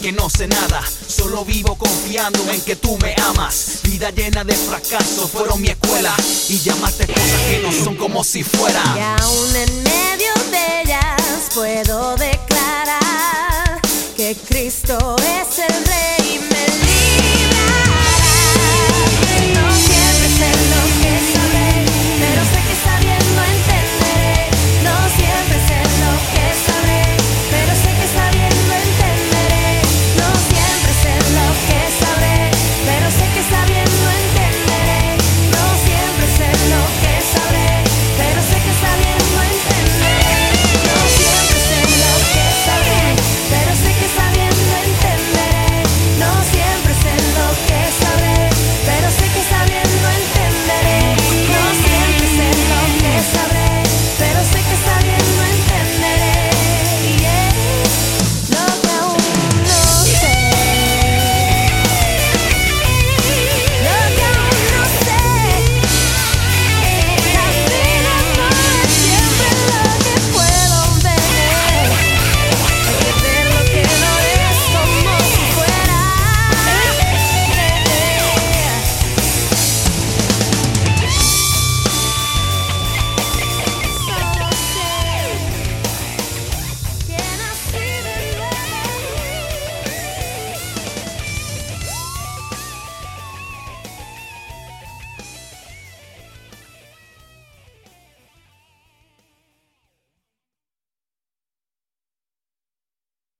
Que no sé nada, solo vivo confiando en que tú me amas. Vida llena de fracasos fueron mi escuela y llamaste cosas que no son como si fuera. Y aún en medio de ellas puedo declarar que Cristo es el rey.